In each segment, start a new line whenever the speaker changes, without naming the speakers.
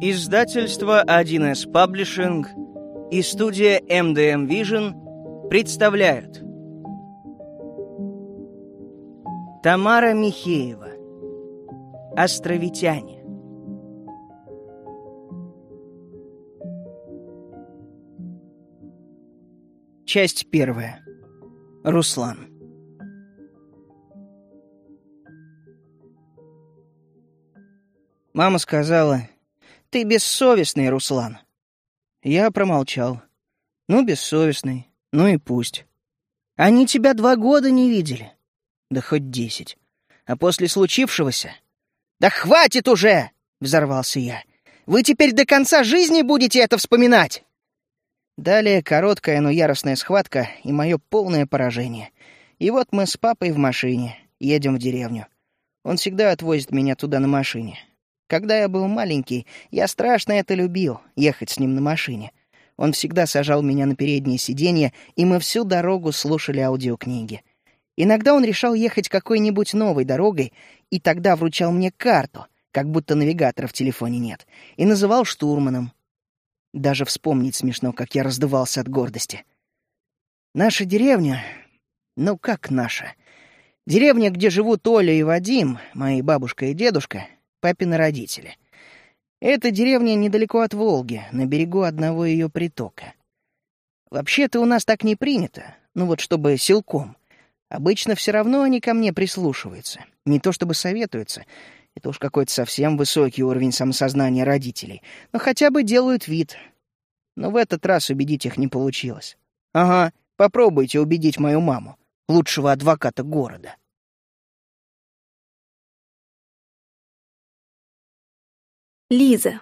Издательство 1С Паблишинг и студия MDM Vision представляют. Тамара Михеева. Островитяне. Часть первая. Руслан. Мама сказала, ты бессовестный, Руслан. Я промолчал. Ну, бессовестный. Ну и пусть. Они тебя два года не видели. Да хоть десять. А после случившегося... «Да хватит уже!» — взорвался я. «Вы теперь до конца жизни будете это вспоминать!» Далее короткая, но яростная схватка и мое полное поражение. И вот мы с папой в машине, едем в деревню. Он всегда отвозит меня туда на машине. Когда я был маленький, я страшно это любил, ехать с ним на машине. Он всегда сажал меня на переднее сиденье, и мы всю дорогу слушали аудиокниги. Иногда он решал ехать какой-нибудь новой дорогой, и тогда вручал мне карту, как будто навигатора в телефоне нет, и называл штурманом. Даже вспомнить смешно, как я раздувался от гордости. Наша деревня... Ну, как наша? Деревня, где живут Оля и Вадим, мои бабушка и дедушка, папины родители. Эта деревня недалеко от Волги, на берегу одного ее притока. Вообще-то у нас так не принято, ну вот чтобы силком. Обычно все равно они ко мне прислушиваются. Не то чтобы советуются, это уж какой-то совсем высокий уровень самосознания родителей, но хотя бы делают вид. Но в этот раз убедить их не получилось. Ага, попробуйте убедить мою маму, лучшего адвоката города.
Лиза.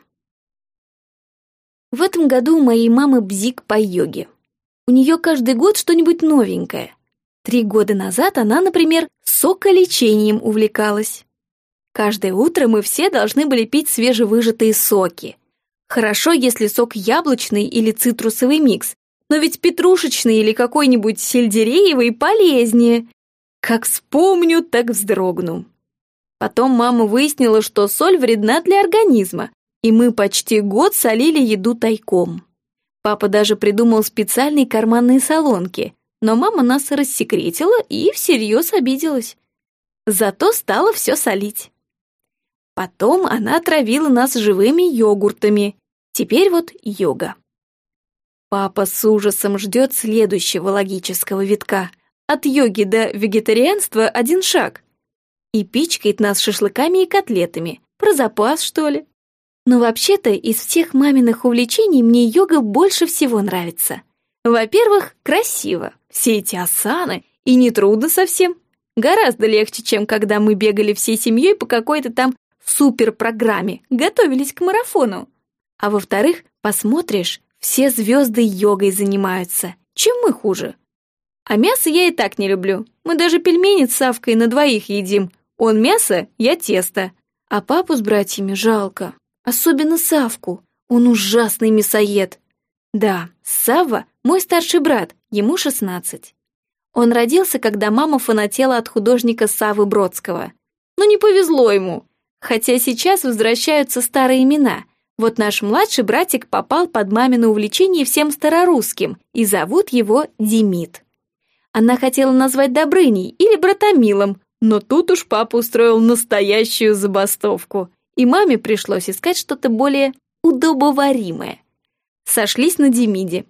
В этом году у моей мамы бзик по йоге. У нее каждый год что-нибудь новенькое. Три года назад она, например, соколечением увлекалась. Каждое утро мы все должны были пить свежевыжатые соки. Хорошо, если сок яблочный или цитрусовый микс, но ведь петрушечный или какой-нибудь сельдереевый полезнее. Как вспомню, так вздрогну. Потом мама выяснила, что соль вредна для организма, и мы почти год солили еду тайком. Папа даже придумал специальные карманные солонки, но мама нас рассекретила и всерьез обиделась. Зато стала все солить. Потом она отравила нас живыми йогуртами. Теперь вот йога. Папа с ужасом ждет следующего логического витка. От йоги до вегетарианства один шаг и пичкает нас шашлыками и котлетами. Про запас, что ли? Но вообще-то из всех маминых увлечений мне йога больше всего нравится. Во-первых, красиво, все эти асаны, и не трудно совсем. Гораздо легче, чем когда мы бегали всей семьей по какой-то там суперпрограмме, готовились к марафону. А во-вторых, посмотришь, все звезды йогой занимаются. Чем мы хуже? А мясо я и так не люблю. Мы даже пельмени с Савкой на двоих едим, он мясо, я тесто. А папу с братьями жалко. Особенно Савку. Он ужасный мясоед. Да, Савва — мой старший брат, ему 16. Он родился, когда мама фанатела от художника Савы Бродского. Но не повезло ему. Хотя сейчас возвращаются старые имена. Вот наш младший братик попал под мамино увлечение всем старорусским, и зовут его Демид. Она хотела назвать Добрыней или Братомилом, но тут уж папа устроил настоящую забастовку, и маме пришлось искать что-то более удобоваримое. Сошлись на Демиде.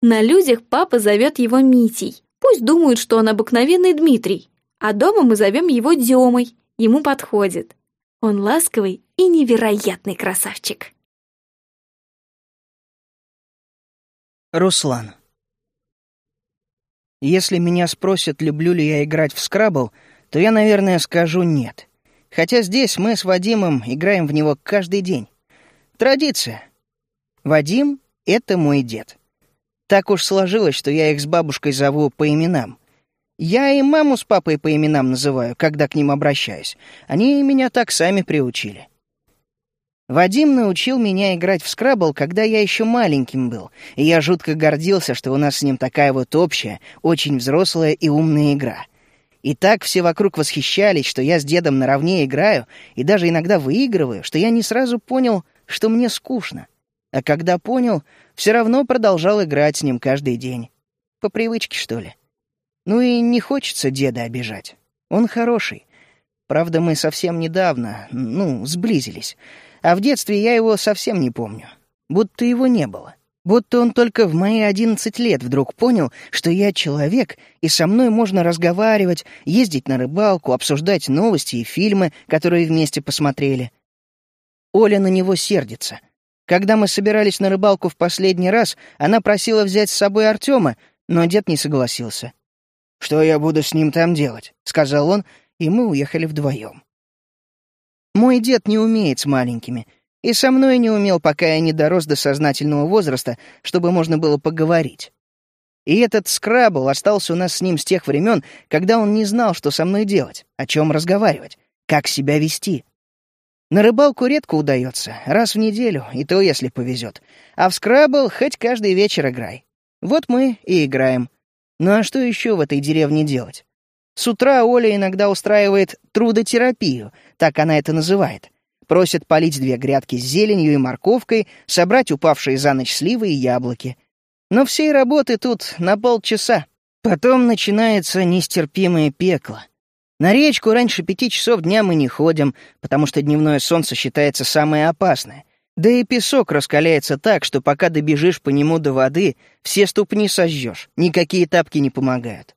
На людях папа зовет его Митей. Пусть думают, что он обыкновенный Дмитрий, а дома мы зовем его Демой, ему подходит. Он ласковый и невероятный красавчик.
Руслан. Если меня спросят, люблю ли я играть в скрабл, то я, наверное, скажу «нет». Хотя здесь мы с Вадимом играем в него каждый день. Традиция. Вадим — это мой дед. Так уж сложилось, что я их с бабушкой зову по именам. Я и маму с папой по именам называю, когда к ним обращаюсь. Они меня так сами приучили. Вадим научил меня играть в скрабл, когда я еще маленьким был, и я жутко гордился, что у нас с ним такая вот общая, очень взрослая и умная игра. И так все вокруг восхищались, что я с дедом наравне играю, и даже иногда выигрываю, что я не сразу понял, что мне скучно. А когда понял, все равно продолжал играть с ним каждый день. По привычке, что ли. Ну и не хочется деда обижать. Он хороший. Правда, мы совсем недавно, ну, сблизились. А в детстве я его совсем не помню. Будто его не было. Будто он только в мои одиннадцать лет вдруг понял, что я человек, и со мной можно разговаривать, ездить на рыбалку, обсуждать новости и фильмы, которые вместе посмотрели. Оля на него сердится. Когда мы собирались на рыбалку в последний раз, она просила взять с собой Артема, но дед не согласился. «Что я буду с ним там делать?» — сказал он, и мы уехали вдвоем. Мой дед не умеет с маленькими, и со мной не умел, пока я не дорос до сознательного возраста, чтобы можно было поговорить. И этот скрабл остался у нас с ним с тех времен, когда он не знал, что со мной делать, о чем разговаривать, как себя вести. На рыбалку редко удается, раз в неделю, и то, если повезет. А в скрабл хоть каждый вечер играй. Вот мы и играем. Ну а что еще в этой деревне делать? С утра Оля иногда устраивает трудотерапию, так она это называет. Просит полить две грядки с зеленью и морковкой, собрать упавшие за ночь сливы и яблоки. Но всей работы тут на полчаса. Потом начинается нестерпимое пекло. На речку раньше пяти часов дня мы не ходим, потому что дневное солнце считается самое опасное. Да и песок раскаляется так, что пока добежишь по нему до воды, все ступни сожжешь, никакие тапки не помогают.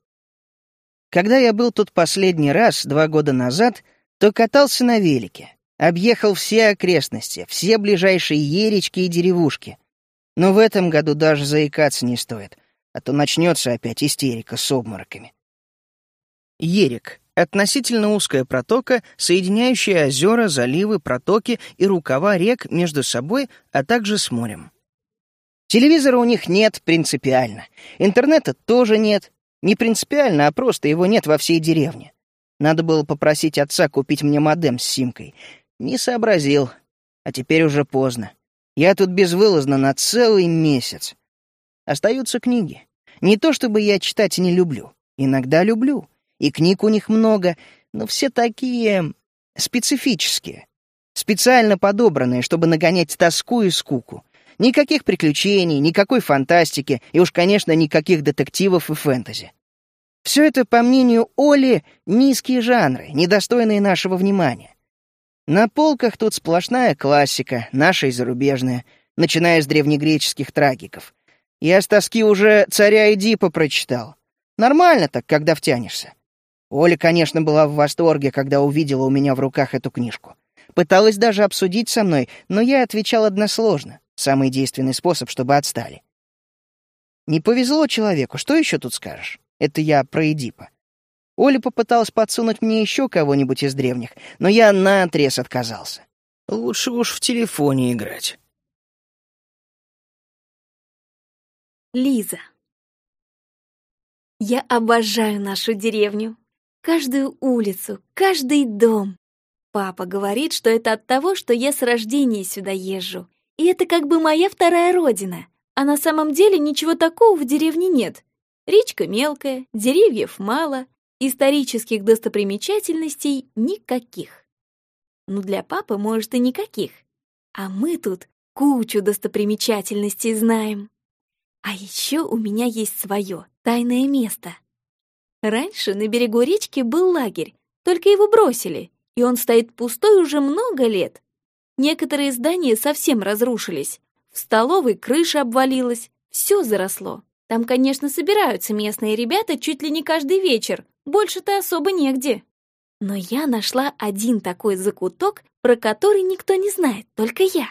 Когда я был тут последний раз, два года назад, то катался на велике, объехал все окрестности, все ближайшие еречки и деревушки. Но в этом году даже заикаться не стоит, а то начнется опять истерика с обмороками. Ерик Относительно узкая протока, соединяющая озера, заливы, протоки и рукава рек между собой, а также с морем. Телевизора у них нет принципиально. Интернета тоже нет. Не принципиально, а просто его нет во всей деревне. Надо было попросить отца купить мне модем с симкой. Не сообразил. А теперь уже поздно. Я тут безвылазно на целый месяц. Остаются книги. Не то чтобы я читать не люблю. Иногда люблю и книг у них много, но все такие специфические, специально подобранные, чтобы нагонять тоску и скуку. Никаких приключений, никакой фантастики и уж, конечно, никаких детективов и фэнтези. Все это, по мнению Оли, низкие жанры, недостойные нашего внимания. На полках тут сплошная классика, наша и зарубежная, начиная с древнегреческих трагиков. Я с тоски уже «Царя Эдипа» прочитал. Нормально так, когда втянешься. Оля, конечно, была в восторге, когда увидела у меня в руках эту книжку. Пыталась даже обсудить со мной, но я отвечал односложно. Самый действенный способ, чтобы отстали. Не повезло человеку, что еще тут скажешь? Это я про Эдипа. Оля попыталась подсунуть мне еще кого-нибудь из древних, но я наотрез отказался. Лучше уж в телефоне играть.
Лиза. Я обожаю нашу деревню. Каждую улицу, каждый дом. Папа говорит, что это от того, что я с рождения сюда езжу. И это как бы моя вторая родина. А на самом деле ничего такого в деревне нет. Речка мелкая, деревьев мало, исторических достопримечательностей никаких. Ну, для папы, может, и никаких. А мы тут кучу достопримечательностей знаем. А еще у меня есть свое тайное место. Раньше на берегу речки был лагерь, только его бросили, и он стоит пустой уже много лет. Некоторые здания совсем разрушились. В столовой крыша обвалилась, все заросло. Там, конечно, собираются местные ребята чуть ли не каждый вечер, больше-то особо негде. Но я нашла один такой закуток, про который никто не знает, только я.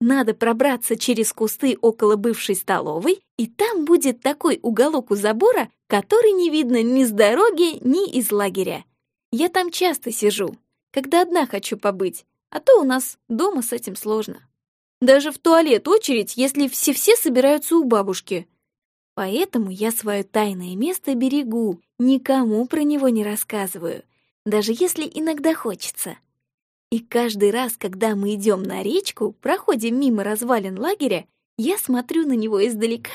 Надо пробраться через кусты около бывшей столовой, и там будет такой уголок у забора, который не видно ни с дороги, ни из лагеря. Я там часто сижу, когда одна хочу побыть, а то у нас дома с этим сложно. Даже в туалет очередь, если все-все собираются у бабушки. Поэтому я свое тайное место берегу, никому про него не рассказываю, даже если иногда хочется. И каждый раз, когда мы идем на речку, проходим мимо развалин лагеря, я смотрю на него издалека,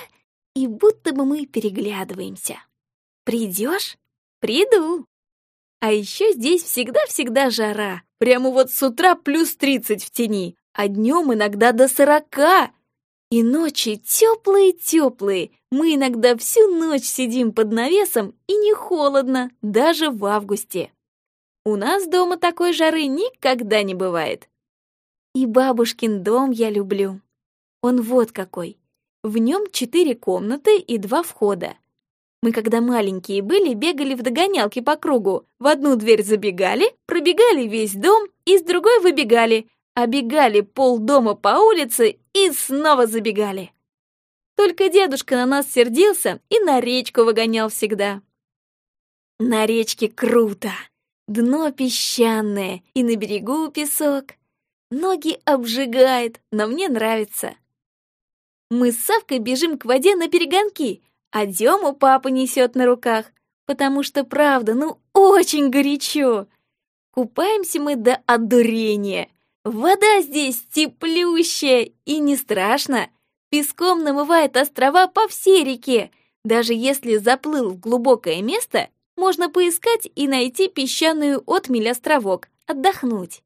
и будто бы мы переглядываемся. Придешь? Приду. А еще здесь всегда-всегда жара. Прямо вот с утра плюс 30 в тени, а днем иногда до 40. И ночи теплые-теплые. Мы иногда всю ночь сидим под навесом, и не холодно, даже в августе. У нас дома такой жары никогда не бывает. И бабушкин дом я люблю. Он вот какой. В нем четыре комнаты и два входа. Мы, когда маленькие были, бегали в догонялки по кругу. В одну дверь забегали, пробегали весь дом и с другой выбегали, обегали пол дома по улице и снова забегали. Только дедушка на нас сердился и на речку выгонял всегда. На речке круто. Дно песчаное, и на берегу песок. Ноги обжигает, но мне нравится. Мы с Савкой бежим к воде на перегонки, а Дему папа несет на руках, потому что, правда, ну очень горячо. Купаемся мы до одурения. Вода здесь теплющая и не страшно. Песком намывает острова по всей реке. Даже если заплыл в глубокое место, можно поискать и найти песчаную отмель островок, отдохнуть.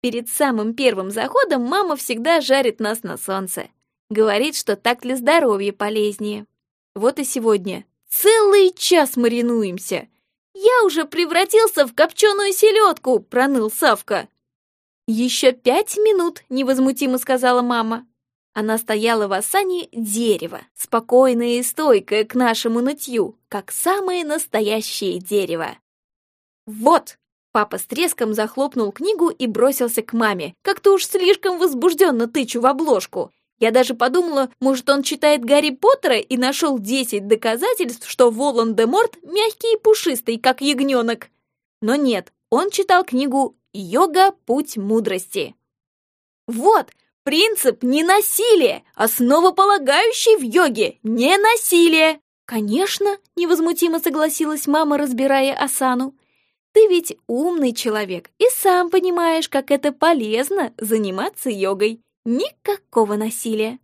Перед самым первым заходом мама всегда жарит нас на солнце. Говорит, что так для здоровья полезнее. Вот и сегодня. Целый час маринуемся. Я уже превратился в копченую селедку, проныл Савка. Еще пять минут, невозмутимо сказала мама. Она стояла в осане дерева, спокойное и стойкое к нашему нытью, как самое настоящее дерево. «Вот!» Папа с треском захлопнул книгу и бросился к маме, как-то уж слишком возбужденно тычу в обложку. Я даже подумала, может, он читает Гарри Поттера и нашел 10 доказательств, что Волан-де-Морт мягкий и пушистый, как ягненок. Но нет, он читал книгу «Йога. Путь мудрости». Вот, принцип ненасилия, основополагающий в йоге, ненасилие. Конечно, невозмутимо согласилась мама, разбирая Асану. Ты ведь умный человек и сам понимаешь, как это полезно заниматься йогой. Никакого насилия.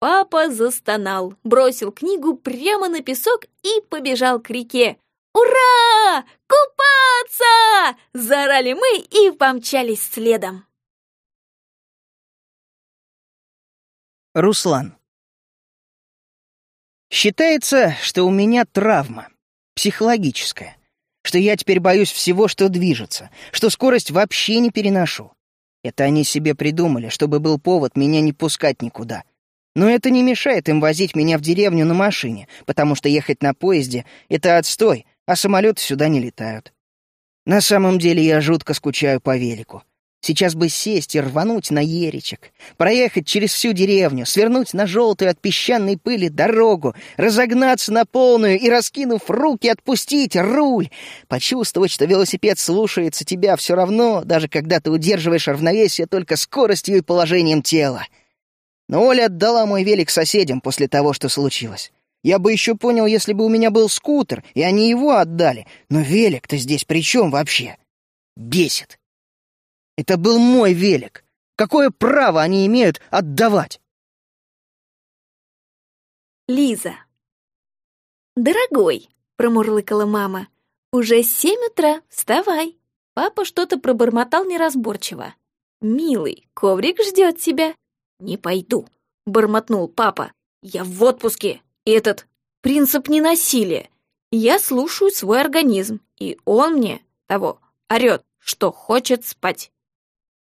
Папа застонал, бросил книгу прямо на песок и побежал к реке. «Ура! Купаться!» – заорали мы и помчались следом.
Руслан. Считается, что у меня травма, психологическая, что я теперь боюсь всего, что движется, что скорость вообще не переношу. Это они себе придумали, чтобы был повод меня не пускать никуда. Но это не мешает им возить меня в деревню на машине, потому что ехать на поезде — это отстой, а самолеты сюда не летают. На самом деле я жутко скучаю по велику. Сейчас бы сесть и рвануть на еречек, проехать через всю деревню, свернуть на желтую от песчаной пыли дорогу, разогнаться на полную и, раскинув руки, отпустить руль, почувствовать, что велосипед слушается тебя все равно, даже когда ты удерживаешь равновесие только скоростью и положением тела. Но Оля отдала мой велик соседям после того, что случилось. Я бы еще понял, если бы у меня был скутер, и они его отдали, но велик-то здесь при чем вообще? Бесит. Это был мой велик. Какое право они имеют отдавать?
Лиза. «Дорогой», — промурлыкала мама, — «уже семь утра, вставай». Папа что-то пробормотал неразборчиво. «Милый, коврик ждет тебя». «Не пойду», — бормотнул папа. «Я в отпуске. Этот принцип ненасилия. Я слушаю свой организм, и он мне того орет, что хочет спать».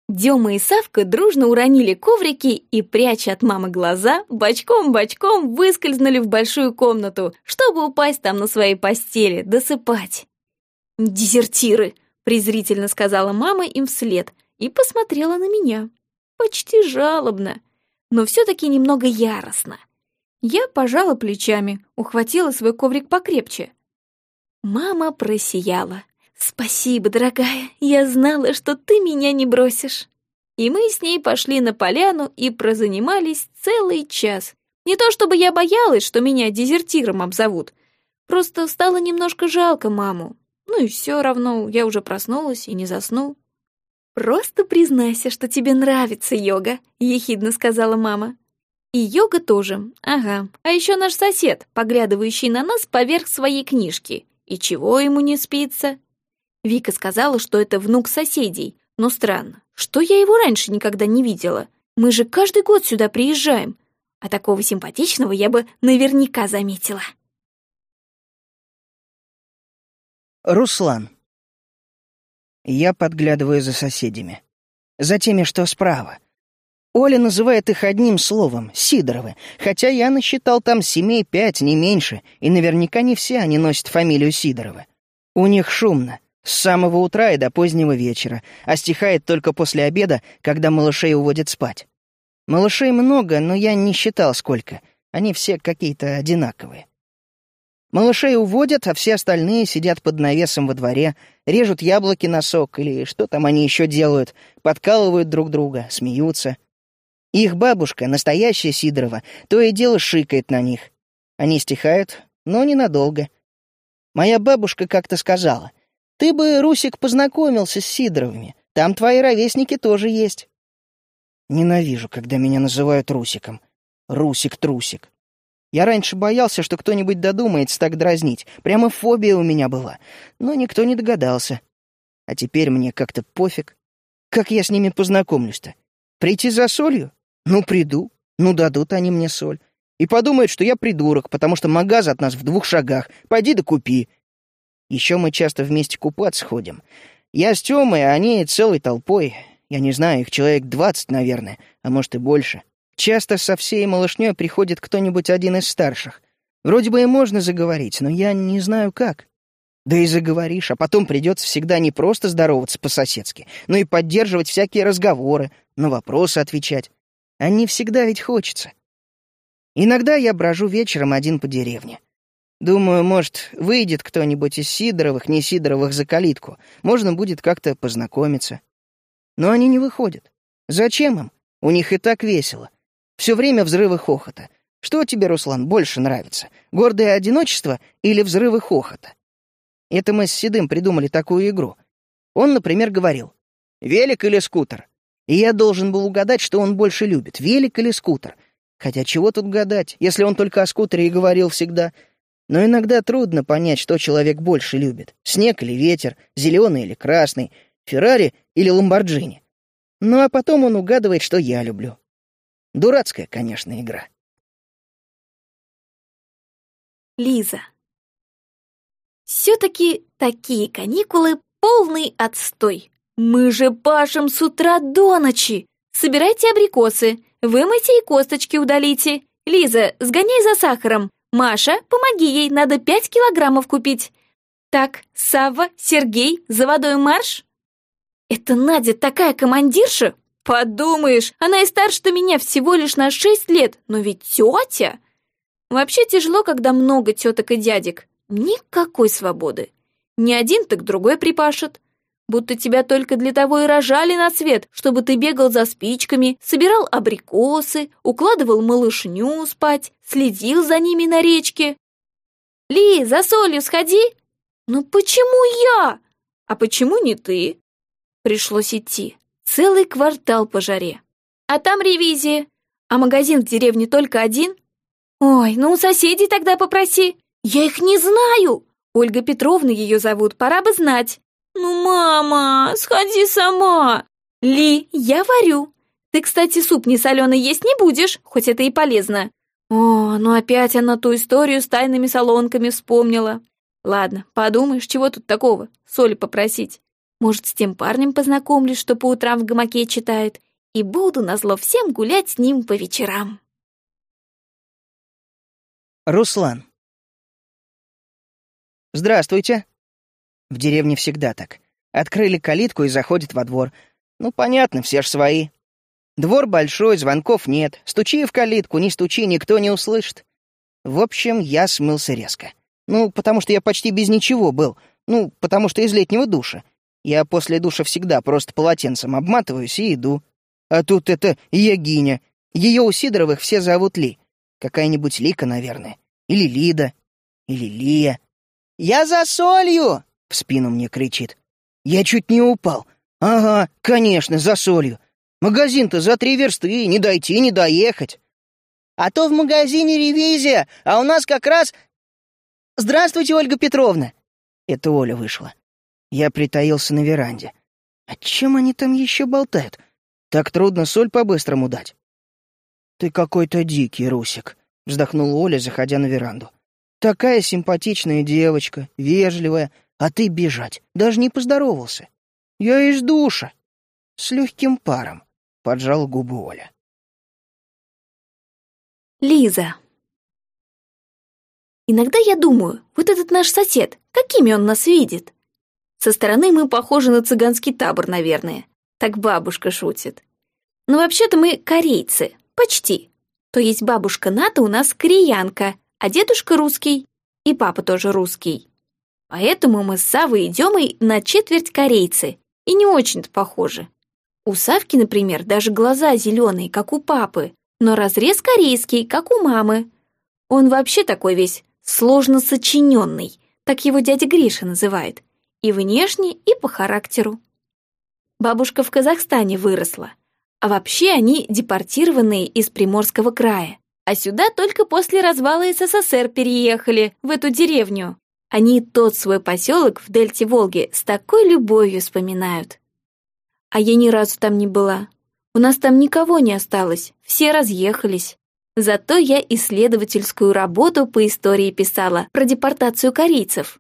Дема и Савка дружно уронили коврики и, пряча от мамы глаза, бочком-бочком выскользнули в большую комнату, чтобы упасть там на своей постели, досыпать. «Дезертиры!» — презрительно сказала мама им вслед и посмотрела на меня. Почти жалобно, но все-таки немного яростно. Я пожала плечами, ухватила свой коврик покрепче. Мама просияла. «Спасибо, дорогая, я знала, что ты меня не бросишь». И мы с ней пошли на поляну и прозанимались целый час. Не то чтобы я боялась, что меня дезертиром обзовут. Просто стало немножко жалко маму. Ну и все равно, я уже проснулась и не засну. «Просто признайся, что тебе нравится йога», — ехидно сказала мама. «И йога тоже, ага. А еще наш сосед, поглядывающий на нас поверх своей книжки. И чего ему не спится?» Вика сказала, что это внук соседей. Но странно, что я его раньше никогда не видела. Мы же каждый год сюда приезжаем. А такого симпатичного я бы наверняка заметила.
Руслан. Я подглядываю за соседями. За теми, что справа. Оля называет их одним словом — Сидоровы, хотя я насчитал там семей пять, не меньше, и наверняка не все они носят фамилию Сидоровы. У них шумно, с самого утра и до позднего вечера, а стихает только после обеда, когда малышей уводят спать. Малышей много, но я не считал сколько, они все какие-то одинаковые. Малышей уводят, а все остальные сидят под навесом во дворе, режут яблоки на сок или что там они еще делают, подкалывают друг друга, смеются. Их бабушка, настоящая Сидорова, то и дело шикает на них. Они стихают, но ненадолго. Моя бабушка как-то сказала, «Ты бы, Русик, познакомился с Сидоровыми, там твои ровесники тоже есть». Ненавижу, когда меня называют Русиком. Русик-трусик. Я раньше боялся, что кто-нибудь додумается так дразнить. Прямо фобия у меня была. Но никто не догадался. А теперь мне как-то пофиг. Как я с ними познакомлюсь-то? Прийти за солью? Ну, приду. Ну, дадут они мне соль. И подумают, что я придурок, потому что магаз от нас в двух шагах. Пойди да купи. Еще мы часто вместе купаться ходим. Я с Тёмой, а они целой толпой. Я не знаю, их человек двадцать, наверное, а может и больше. Часто со всей малышней приходит кто-нибудь один из старших. Вроде бы и можно заговорить, но я не знаю как. Да и заговоришь, а потом придется всегда не просто здороваться по-соседски, но и поддерживать всякие разговоры, на вопросы отвечать. А не всегда ведь хочется. Иногда я брожу вечером один по деревне. Думаю, может, выйдет кто-нибудь из Сидоровых, не Сидоровых за калитку. Можно будет как-то познакомиться. Но они не выходят. Зачем им? У них и так весело. Все время взрывы хохота. Что тебе, Руслан, больше нравится? Гордое одиночество или взрывы хохота? Это мы с Седым придумали такую игру. Он, например, говорил, «Велик или скутер?» И я должен был угадать, что он больше любит, велик или скутер. Хотя чего тут гадать, если он только о скутере и говорил всегда. Но иногда трудно понять, что человек больше любит. Снег или ветер, зеленый или красный, Феррари или Ламборджини. Ну а потом он угадывает, что я люблю. Дурацкая, конечно, игра.
Лиза. Все-таки такие каникулы — полный отстой. Мы же пашем с утра до ночи. Собирайте абрикосы, вымойте и косточки удалите. Лиза, сгоняй за сахаром. Маша, помоги ей, надо пять килограммов купить. Так, Савва, Сергей, за водой марш. Это Надя такая командирша, Подумаешь, она и старше меня всего лишь на шесть лет, но ведь тетя. Вообще тяжело, когда много теток и дядек. Никакой свободы. Не один, так другой припашет. Будто тебя только для того и рожали на свет, чтобы ты бегал за спичками, собирал абрикосы, укладывал малышню спать, следил за ними на речке. «Ли, за солью сходи!» «Ну почему я? А почему не ты?» Пришлось идти. Целый квартал по жаре. А там ревизия. А магазин в деревне только один? Ой, ну у соседей тогда попроси. Я их не знаю. Ольга Петровна ее зовут, пора бы знать. Ну, мама, сходи сама. Ли, я варю. Ты, кстати, суп не соленый есть не будешь, хоть это и полезно. О, ну опять она ту историю с тайными солонками вспомнила. Ладно, подумаешь, чего тут такого, соли попросить. Может, с тем парнем познакомлюсь, что по утрам в гамаке читает, и буду назло всем гулять с ним по вечерам.
Руслан. Здравствуйте. В деревне всегда так. Открыли калитку и заходят во двор. Ну, понятно, все ж свои. Двор большой, звонков нет. Стучи в калитку, не стучи, никто не услышит. В общем, я смылся резко. Ну, потому что я почти без ничего был. Ну, потому что из летнего душа. Я после душа всегда просто полотенцем обматываюсь и иду. А тут это Ягиня. Ее у Сидоровых все зовут Ли. Какая-нибудь Лика, наверное. Или Лида. Или Лия. «Я за солью!» — в спину мне кричит. Я чуть не упал. Ага, конечно, за солью. Магазин-то за три версты, не дойти, не доехать. А то в магазине ревизия, а у нас как раз... Здравствуйте, Ольга Петровна. Это Оля вышла. Я притаился на веранде. О чем они там еще болтают? Так трудно соль по-быстрому дать. Ты какой-то дикий, Русик, вздохнула Оля, заходя на веранду. Такая симпатичная девочка, вежливая, а ты бежать, даже не поздоровался. Я из душа. С легким паром, поджал губы Оля.
Лиза. Иногда я думаю, вот этот наш сосед, какими он нас видит? Со стороны мы похожи на цыганский табор, наверное. Так бабушка шутит. Но вообще-то мы корейцы, почти. То есть бабушка Ната у нас кореянка, а дедушка русский, и папа тоже русский. Поэтому мы с Савой и Демой на четверть корейцы, и не очень-то похожи. У Савки, например, даже глаза зеленые, как у папы, но разрез корейский, как у мамы. Он вообще такой весь сложно сочиненный, так его дядя Гриша называет, и внешне, и по характеру. Бабушка в Казахстане выросла, а вообще они депортированные из Приморского края, а сюда только после развала СССР переехали, в эту деревню. Они тот свой поселок в дельте Волги с такой любовью вспоминают. А я ни разу там не была. У нас там никого не осталось, все разъехались. Зато я исследовательскую работу по истории писала про депортацию корейцев.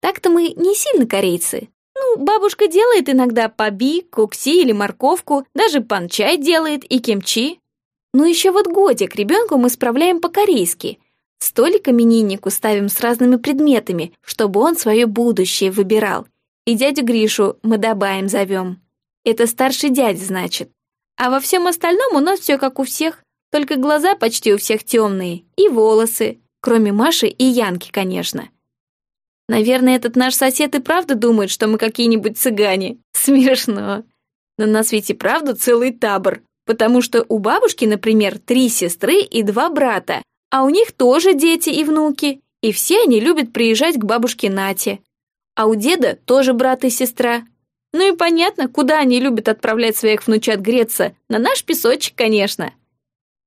Так-то мы не сильно корейцы. Ну, бабушка делает иногда паби, кукси или морковку, даже панчай делает и кимчи. Ну еще вот годик ребенку мы справляем по-корейски, Столик имениннику ставим с разными предметами, чтобы он свое будущее выбирал. И дядю Гришу мы добавим зовем. Это старший дядя, значит. А во всем остальном у нас все как у всех, только глаза почти у всех темные, и волосы, кроме Маши и Янки, конечно. Наверное, этот наш сосед и правда думает, что мы какие-нибудь цыгане. Смешно. Но на свете правда целый табор, потому что у бабушки, например, три сестры и два брата, а у них тоже дети и внуки, и все они любят приезжать к бабушке Нате. А у деда тоже брат и сестра. Ну и понятно, куда они любят отправлять своих внучат греться. На наш песочек, конечно.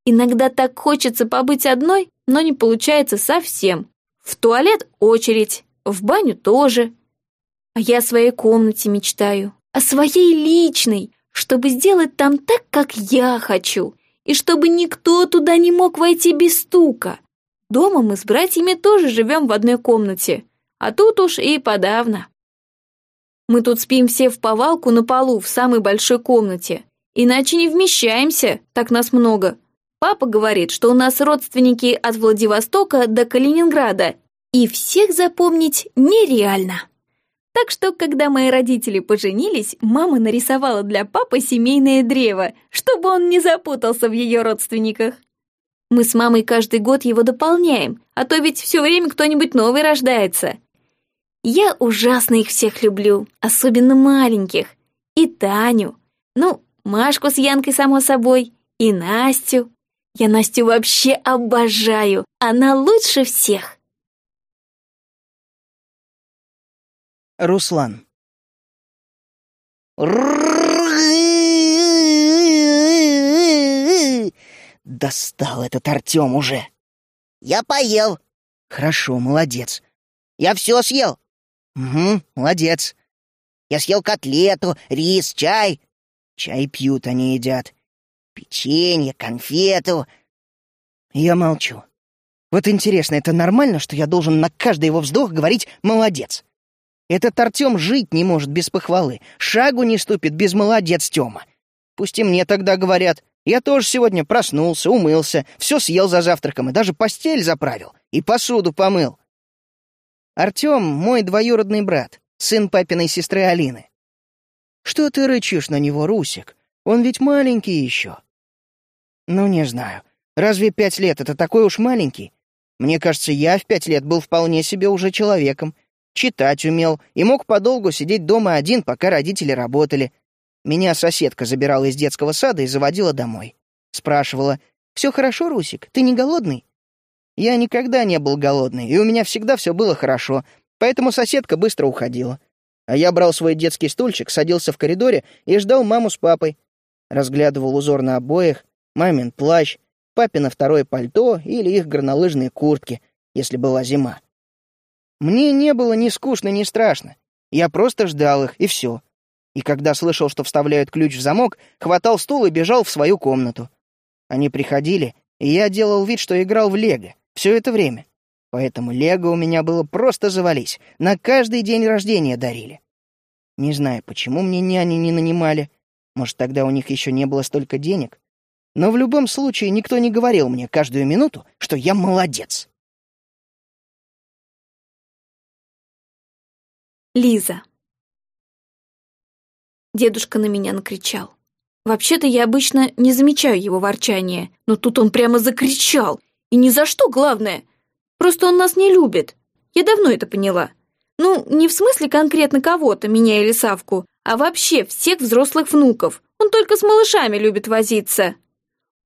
Иногда так хочется побыть одной, но не получается совсем. В туалет очередь, в баню тоже. А я о своей комнате мечтаю, о своей личной, чтобы сделать там так, как я хочу, и чтобы никто туда не мог войти без стука. Дома мы с братьями тоже живем в одной комнате, а тут уж и подавно. Мы тут спим все в повалку на полу в самой большой комнате, иначе не вмещаемся, так нас много. Папа говорит, что у нас родственники от Владивостока до Калининграда, и всех запомнить нереально. Так что, когда мои родители поженились, мама нарисовала для папы семейное древо, чтобы он не запутался в ее родственниках. Мы с мамой каждый год его дополняем, а то ведь все время кто-нибудь новый рождается. Я ужасно их всех люблю, особенно маленьких. И Таню. Ну, Машку с Янкой, само собой. И Настю. Я Настю вообще обожаю. Она лучше всех.
Руслан. Достал этот Артем уже.
Я поел.
Хорошо, молодец.
Я все съел.
Угу, молодец.
Я съел котлету, рис, чай.
Чай пьют, они едят.
Печенье, конфету.
Я молчу. Вот интересно, это нормально, что я должен на каждый его вздох говорить «молодец»? Этот Артем жить не может без похвалы, шагу не ступит без молодец Тёма. Пусть и мне тогда говорят. Я тоже сегодня проснулся, умылся, все съел за завтраком и даже постель заправил, и посуду помыл. Артем — мой двоюродный брат, сын папиной сестры Алины. Что ты рычишь на него, Русик? Он ведь маленький еще. Ну, не знаю. Разве пять лет — это такой уж маленький? Мне кажется, я в пять лет был вполне себе уже человеком, читать умел и мог подолгу сидеть дома один, пока родители работали. Меня соседка забирала из детского сада и заводила домой. Спрашивала, Все хорошо, Русик? Ты не голодный?» Я никогда не был голодный, и у меня всегда все было хорошо, поэтому соседка быстро уходила. А я брал свой детский стульчик, садился в коридоре и ждал маму с папой. Разглядывал узор на обоях, мамин плащ, папино второе пальто или их горнолыжные куртки, если была зима. Мне не было ни скучно, ни страшно. Я просто ждал их, и все. И когда слышал, что вставляют ключ в замок, хватал стул и бежал в свою комнату. Они приходили, и я делал вид, что играл в лего все это время. Поэтому лего у меня было просто завались. На каждый день рождения дарили. Не знаю, почему мне няни не нанимали. Может, тогда у них еще не было столько денег. Но в любом случае никто не говорил мне каждую минуту, что я молодец.
Лиза. Дедушка на меня накричал. Вообще-то я обычно не замечаю его ворчания, но тут он прямо закричал. И ни за что, главное. Просто он нас не любит. Я давно это поняла. Ну, не в смысле конкретно кого-то, меня или Савку, а вообще всех взрослых внуков. Он только с малышами любит возиться.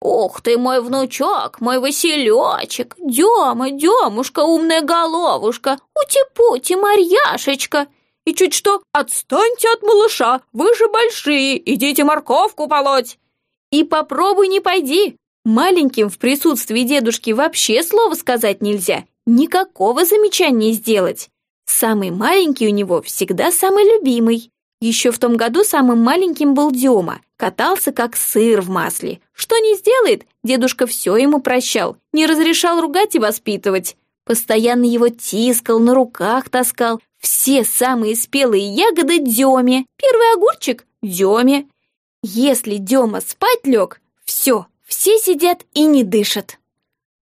«Ух ты, мой внучок, мой Василечек! Дема, Демушка, умная головушка! Ути-пути, Марьяшечка!» И чуть что «Отстаньте от малыша, вы же большие, идите морковку полоть!» И попробуй не пойди, Маленьким в присутствии дедушки вообще слова сказать нельзя, никакого замечания сделать. Самый маленький у него всегда самый любимый. Еще в том году самым маленьким был Дема, катался как сыр в масле. Что не сделает, дедушка все ему прощал, не разрешал ругать и воспитывать. Постоянно его тискал, на руках таскал. Все самые спелые ягоды Деме, первый огурчик Деме. Если Дема спать лег, все, все сидят и не дышат.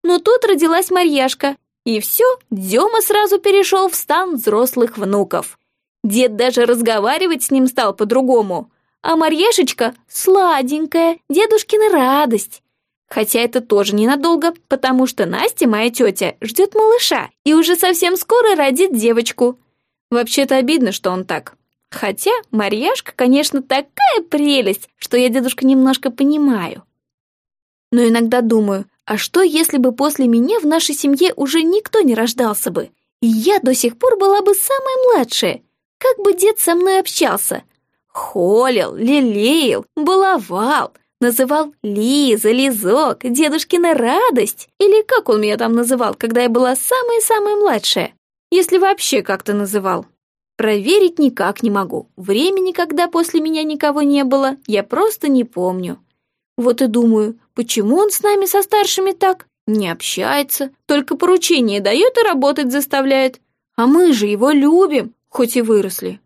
Но тут родилась Марьяшка, и все, Дема сразу перешел в стан взрослых внуков. Дед даже разговаривать с ним стал по-другому. А Марьяшечка сладенькая, дедушкина радость. Хотя это тоже ненадолго, потому что Настя, моя тетя, ждет малыша и уже совсем скоро родит девочку. Вообще-то обидно, что он так. Хотя Марьяшка, конечно, такая прелесть, что я дедушка немножко понимаю. Но иногда думаю, а что, если бы после меня в нашей семье уже никто не рождался бы? И я до сих пор была бы самая младшая. Как бы дед со мной общался? Холил, лелеял, баловал, называл Лиза, Лизок, дедушкина радость. Или как он меня там называл, когда я была самая-самая младшая? Если вообще как-то называл. Проверить никак не могу. Времени, когда после меня никого не было, я просто не помню. Вот и думаю, почему он с нами со старшими так? Не общается, только поручения дает и работать заставляет. А мы же его любим, хоть и выросли.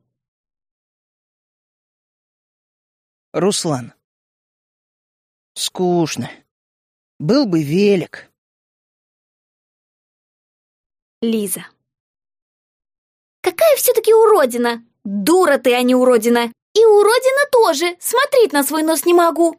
Руслан. Скучно. Был бы велик.
Лиза. Какая все-таки уродина! Дура ты, а не уродина! И уродина тоже! Смотреть на свой нос не могу!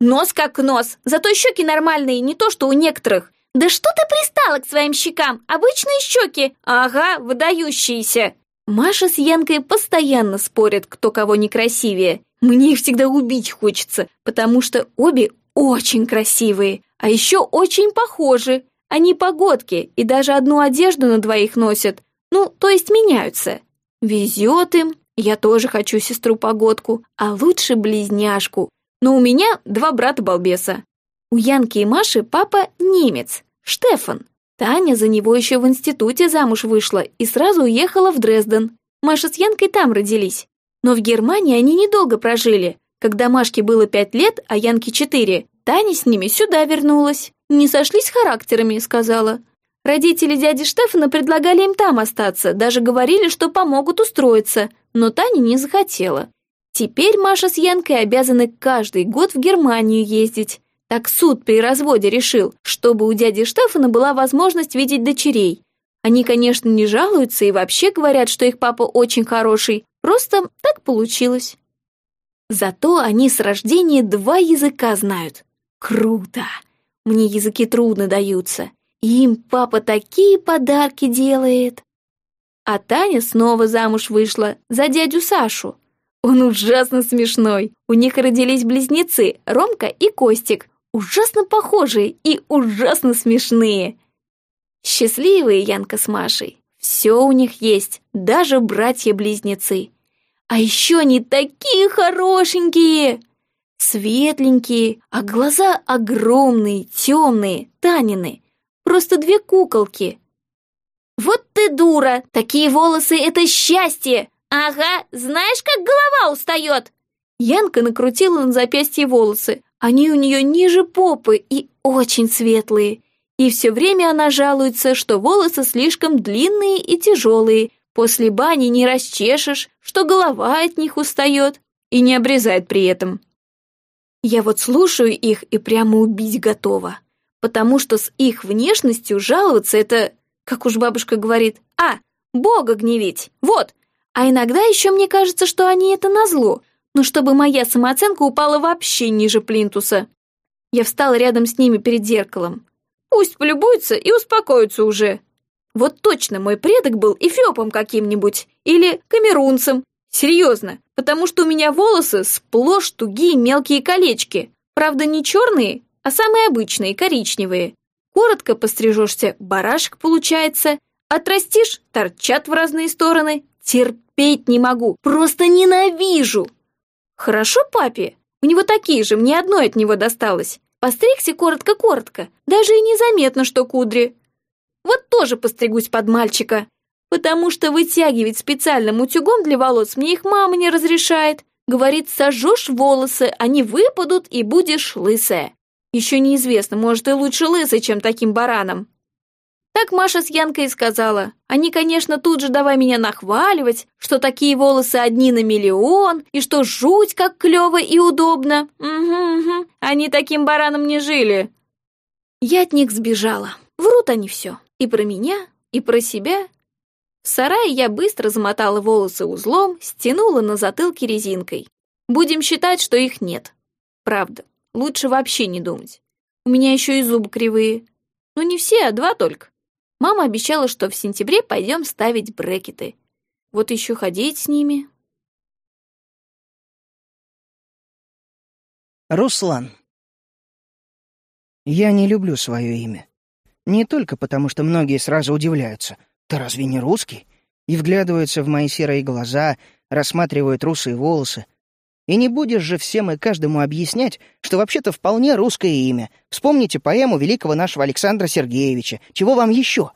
Нос как нос, зато щеки нормальные, не то что у некоторых. Да что ты пристала к своим щекам? Обычные щеки. Ага, выдающиеся. Маша с Янкой постоянно спорят, кто кого некрасивее. Мне их всегда убить хочется, потому что обе очень красивые, а еще очень похожи. Они погодки и даже одну одежду на двоих носят. Ну, то есть меняются. Везет им. Я тоже хочу сестру-погодку, а лучше близняшку, но у меня два брата-балбеса. У Янки и Маши папа немец, Штефан. Таня за него еще в институте замуж вышла и сразу уехала в Дрезден. Маша с Янкой там родились. Но в Германии они недолго прожили. Когда Машке было пять лет, а Янке четыре, Таня с ними сюда вернулась. «Не сошлись характерами», — сказала. Родители дяди Штефана предлагали им там остаться, даже говорили, что помогут устроиться, но Таня не захотела. Теперь Маша с Янкой обязаны каждый год в Германию ездить. Так суд при разводе решил, чтобы у дяди Штефана была возможность видеть дочерей. Они, конечно, не жалуются и вообще говорят, что их папа очень хороший, просто так получилось. Зато они с рождения два языка знают. Круто! Мне языки трудно даются. Им папа такие подарки делает. А Таня снова замуж вышла за дядю Сашу. Он ужасно смешной. У них родились близнецы, Ромка и Костик. ужасно похожие и ужасно смешные. Счастливые Янка с Машей. Все у них есть, даже братья-близнецы. А еще они такие хорошенькие, светленькие, а глаза огромные, темные, Танины. Просто две куколки. Вот ты дура, такие волосы — это счастье. Ага, знаешь, как голова устает? Янка накрутила на запястье волосы. Они у нее ниже попы и очень светлые. И все время она жалуется, что волосы слишком длинные и тяжелые. После бани не расчешешь, что голова от них устает. И не обрезает при этом. Я вот слушаю их и прямо убить готова. Потому что с их внешностью жаловаться это, как уж бабушка говорит, а, Бога гневить, вот. А иногда еще мне кажется, что они это назло, но чтобы моя самооценка упала вообще ниже плинтуса. Я встала рядом с ними перед зеркалом. Пусть полюбуются и успокоятся уже. Вот точно мой предок был эфиопом каким-нибудь или камерунцем. Серьезно, потому что у меня волосы сплошь тугие мелкие колечки. Правда, не черные, а самые обычные, коричневые. Коротко пострижешься, барашек получается. Отрастишь, торчат в разные стороны. Терпеть не могу, просто ненавижу. Хорошо папе? У него такие же, мне одной от него досталось. Постригся коротко-коротко, даже и незаметно, что кудри. Вот тоже постригусь под мальчика. Потому что вытягивать специальным утюгом для волос мне их мама не разрешает. Говорит, сожжешь волосы, они выпадут и будешь лысая. Еще неизвестно, может и лучше лысой, чем таким бараном. Так Маша с Янкой и сказала. Они, конечно, тут же давай меня нахваливать, что такие волосы одни на миллион, и что жуть как клево и удобно. Угу, угу, они таким бараном не жили. Я от них сбежала. Врут они все. И про меня, и про себя. В сарае я быстро замотала волосы узлом, стянула на затылке резинкой. Будем считать, что их нет. Правда, лучше вообще не думать. У меня еще и зубы кривые. Ну не все, а два только. Мама обещала, что в сентябре пойдем ставить брекеты. Вот еще ходить с ними.
Руслан. Я не люблю свое имя. Не только потому, что многие сразу удивляются. Ты разве не русский? И вглядываются в мои серые глаза, рассматривают русые волосы. И не будешь же всем и каждому объяснять, что вообще-то вполне русское имя. Вспомните поэму великого нашего Александра Сергеевича. Чего вам еще?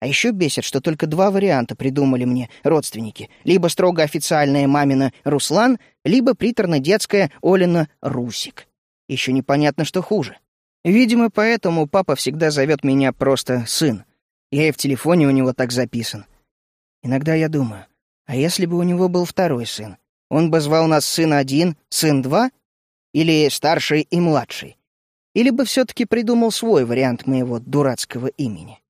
А еще бесит, что только два варианта придумали мне родственники. Либо строго официальная мамина Руслан, либо приторно-детская Олина Русик. Еще непонятно, что хуже. Видимо, поэтому папа всегда зовет меня просто сын. Я и в телефоне у него так записан. Иногда я думаю, а если бы у него был второй сын? Он бы звал нас сын один, сын два? Или старший и младший? Или бы все-таки придумал свой вариант моего дурацкого имени?